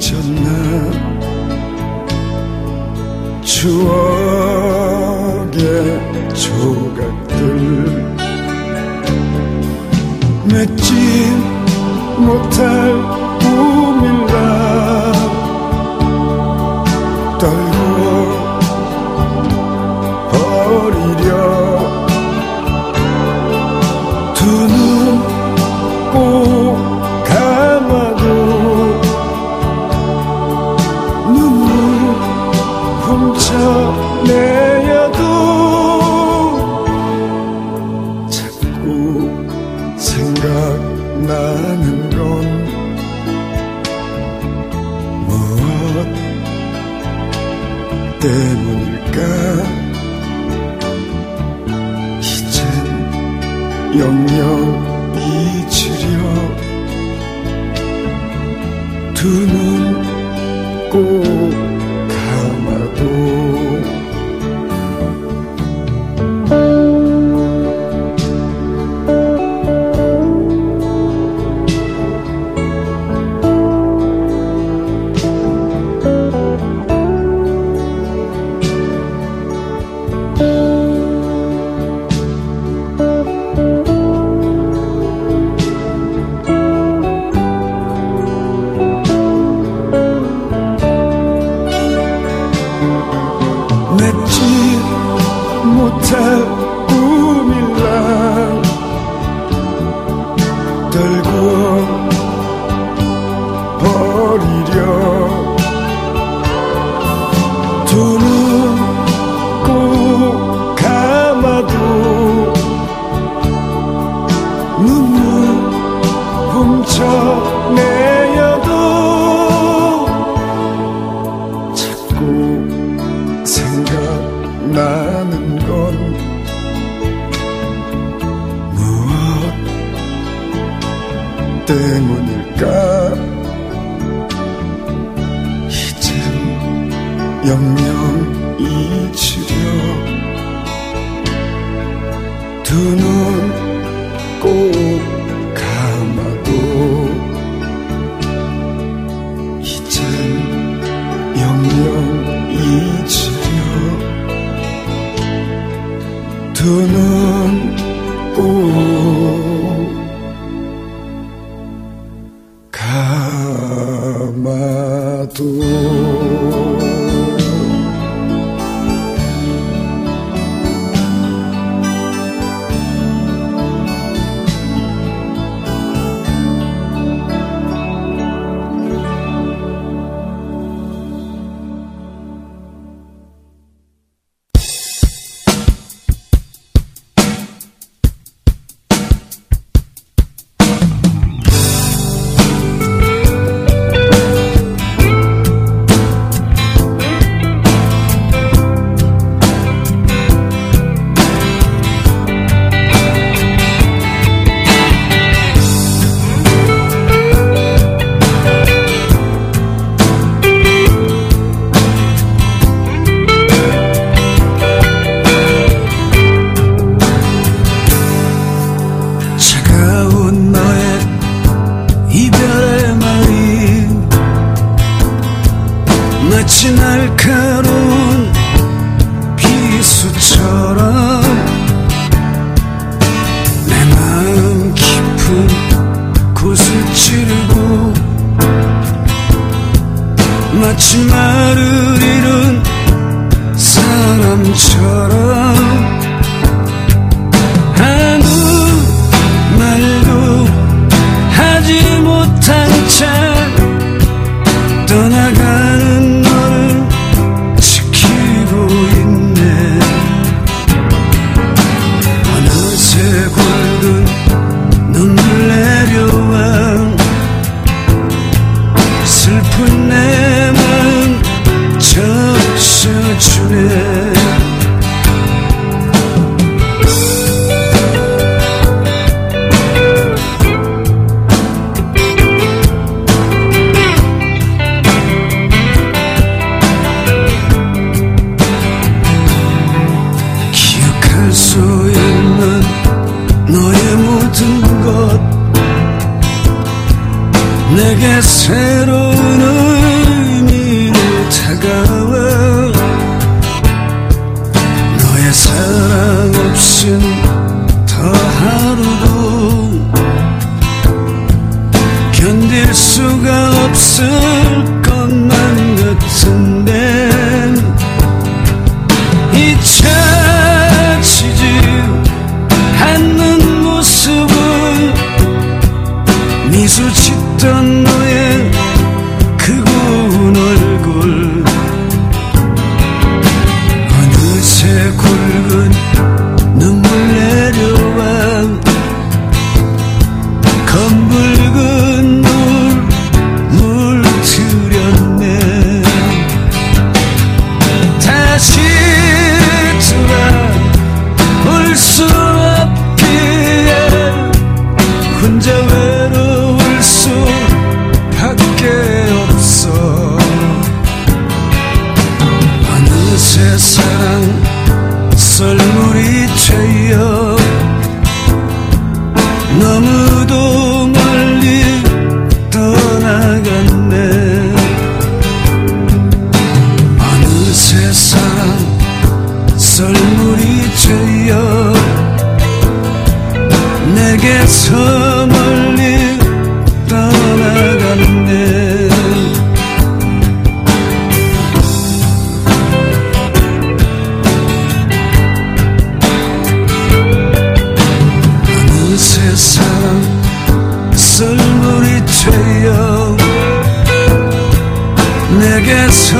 چلنا چھو گیا نچی متر کو گس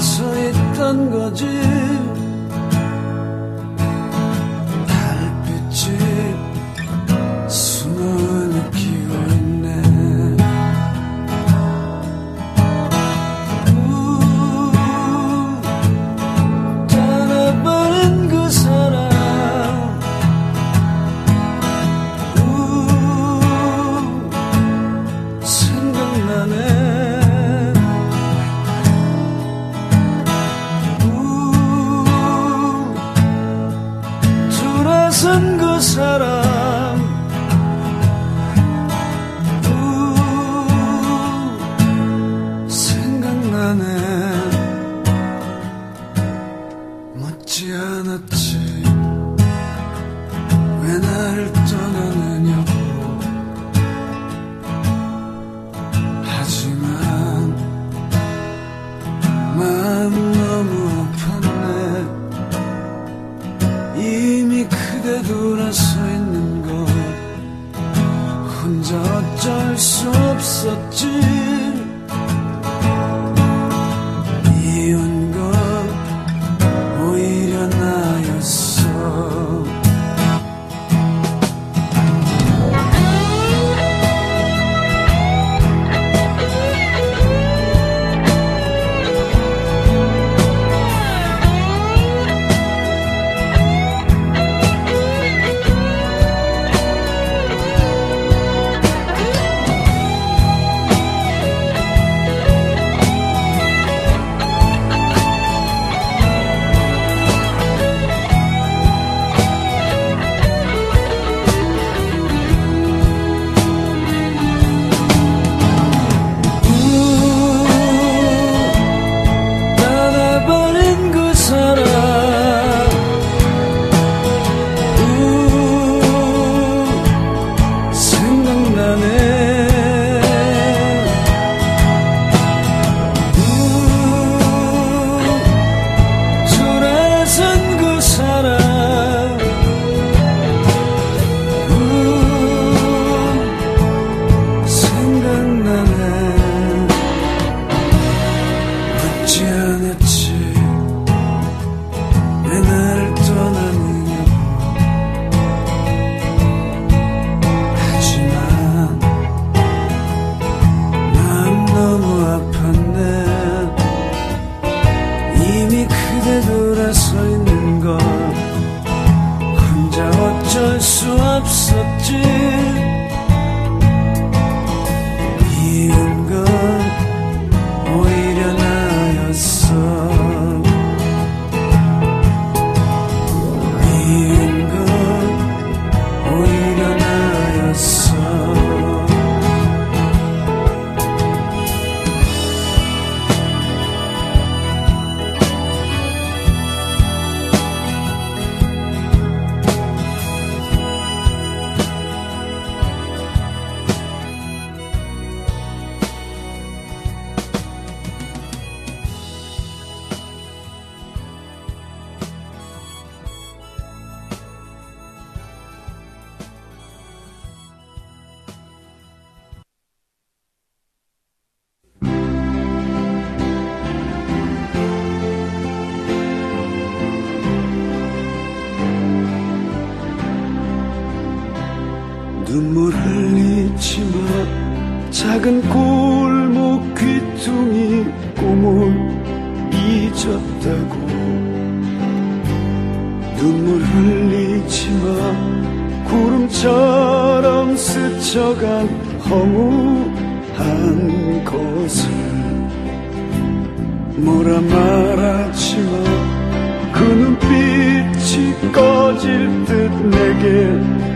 سو رنگ جی سب سچ ہمارا کن پت میں گ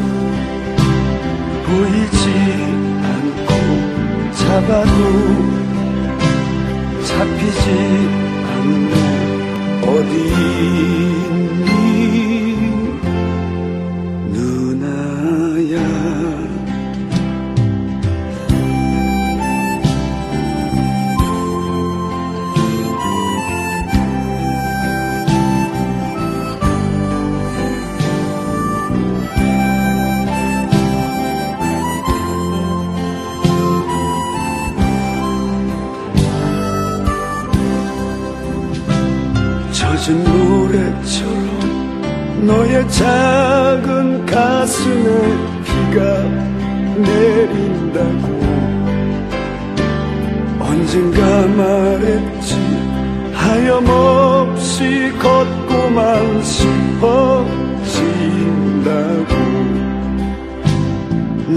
کا تو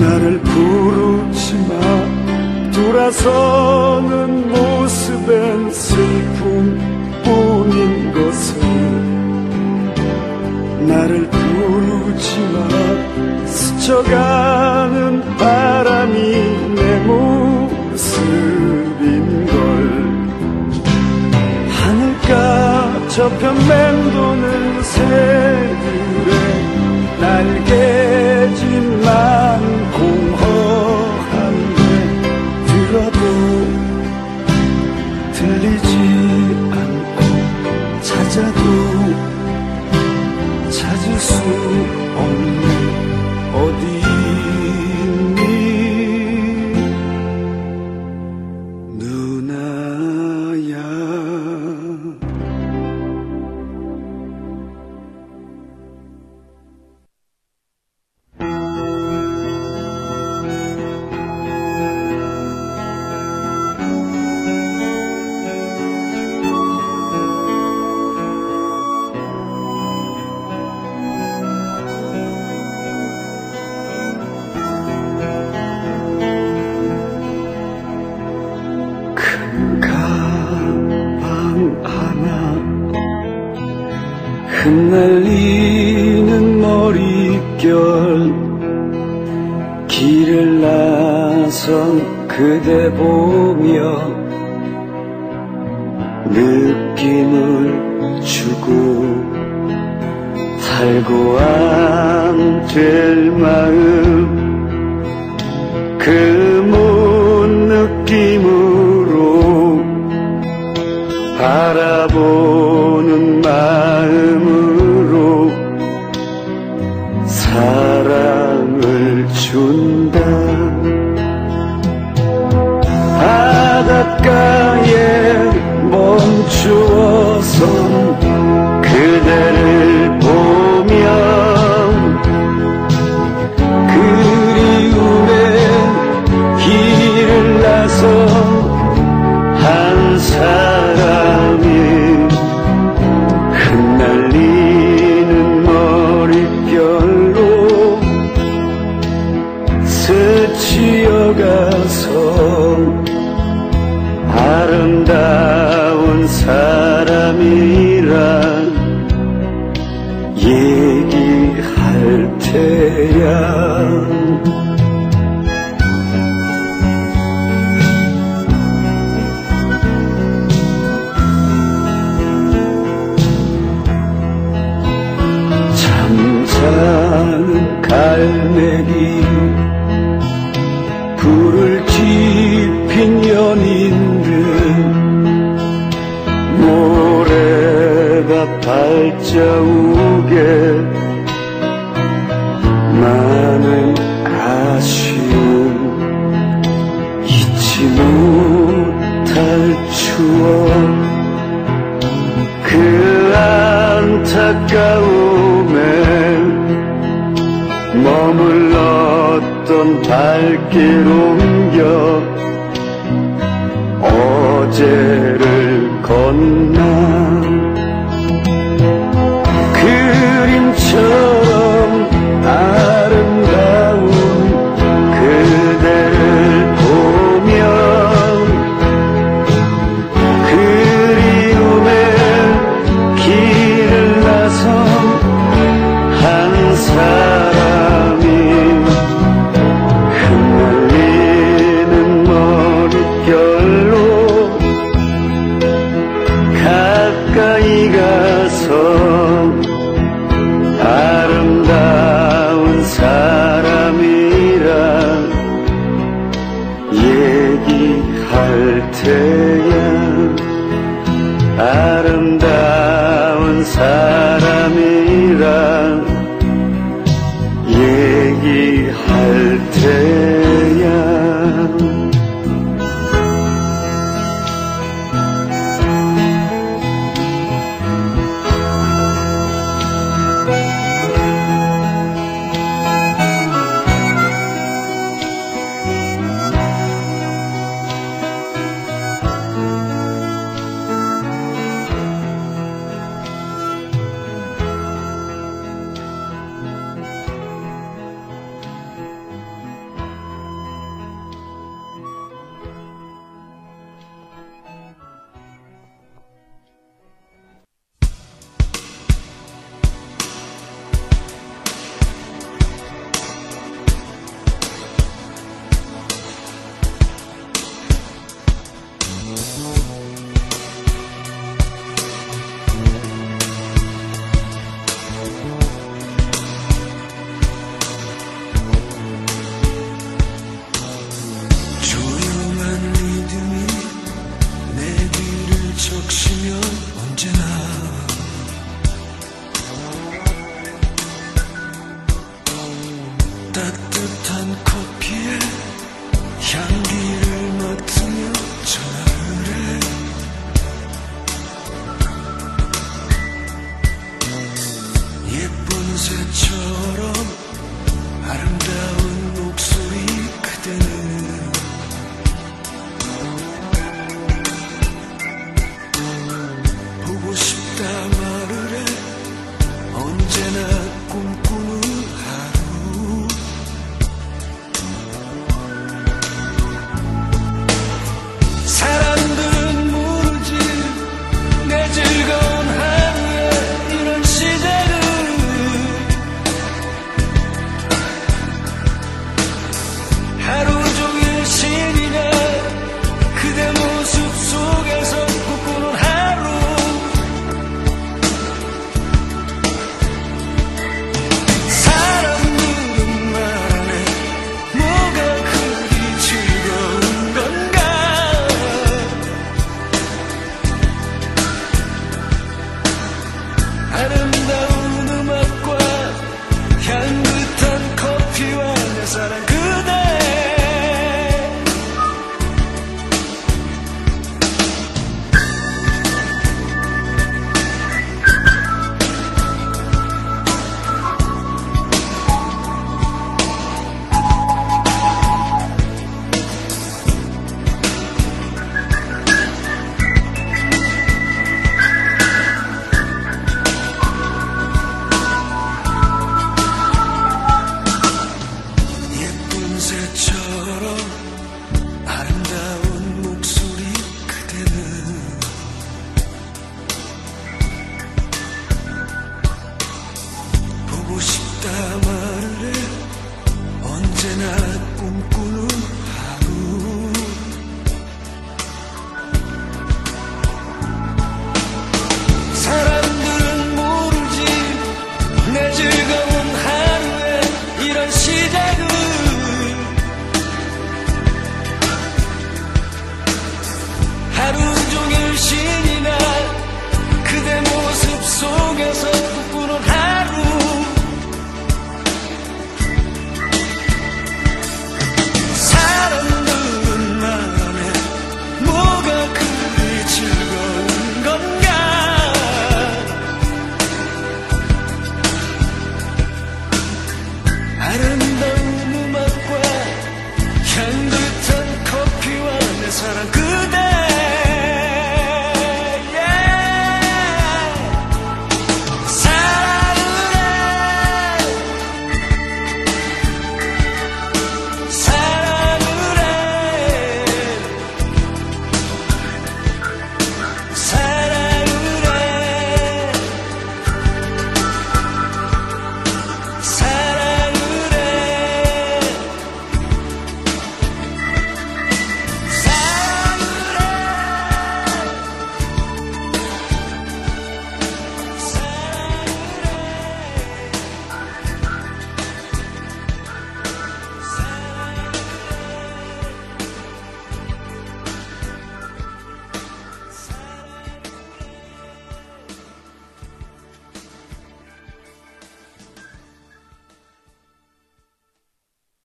نارل پوا تورا سن سنگ نارل پورا دونوں سے سارا بند سارا چند آدت بن چو س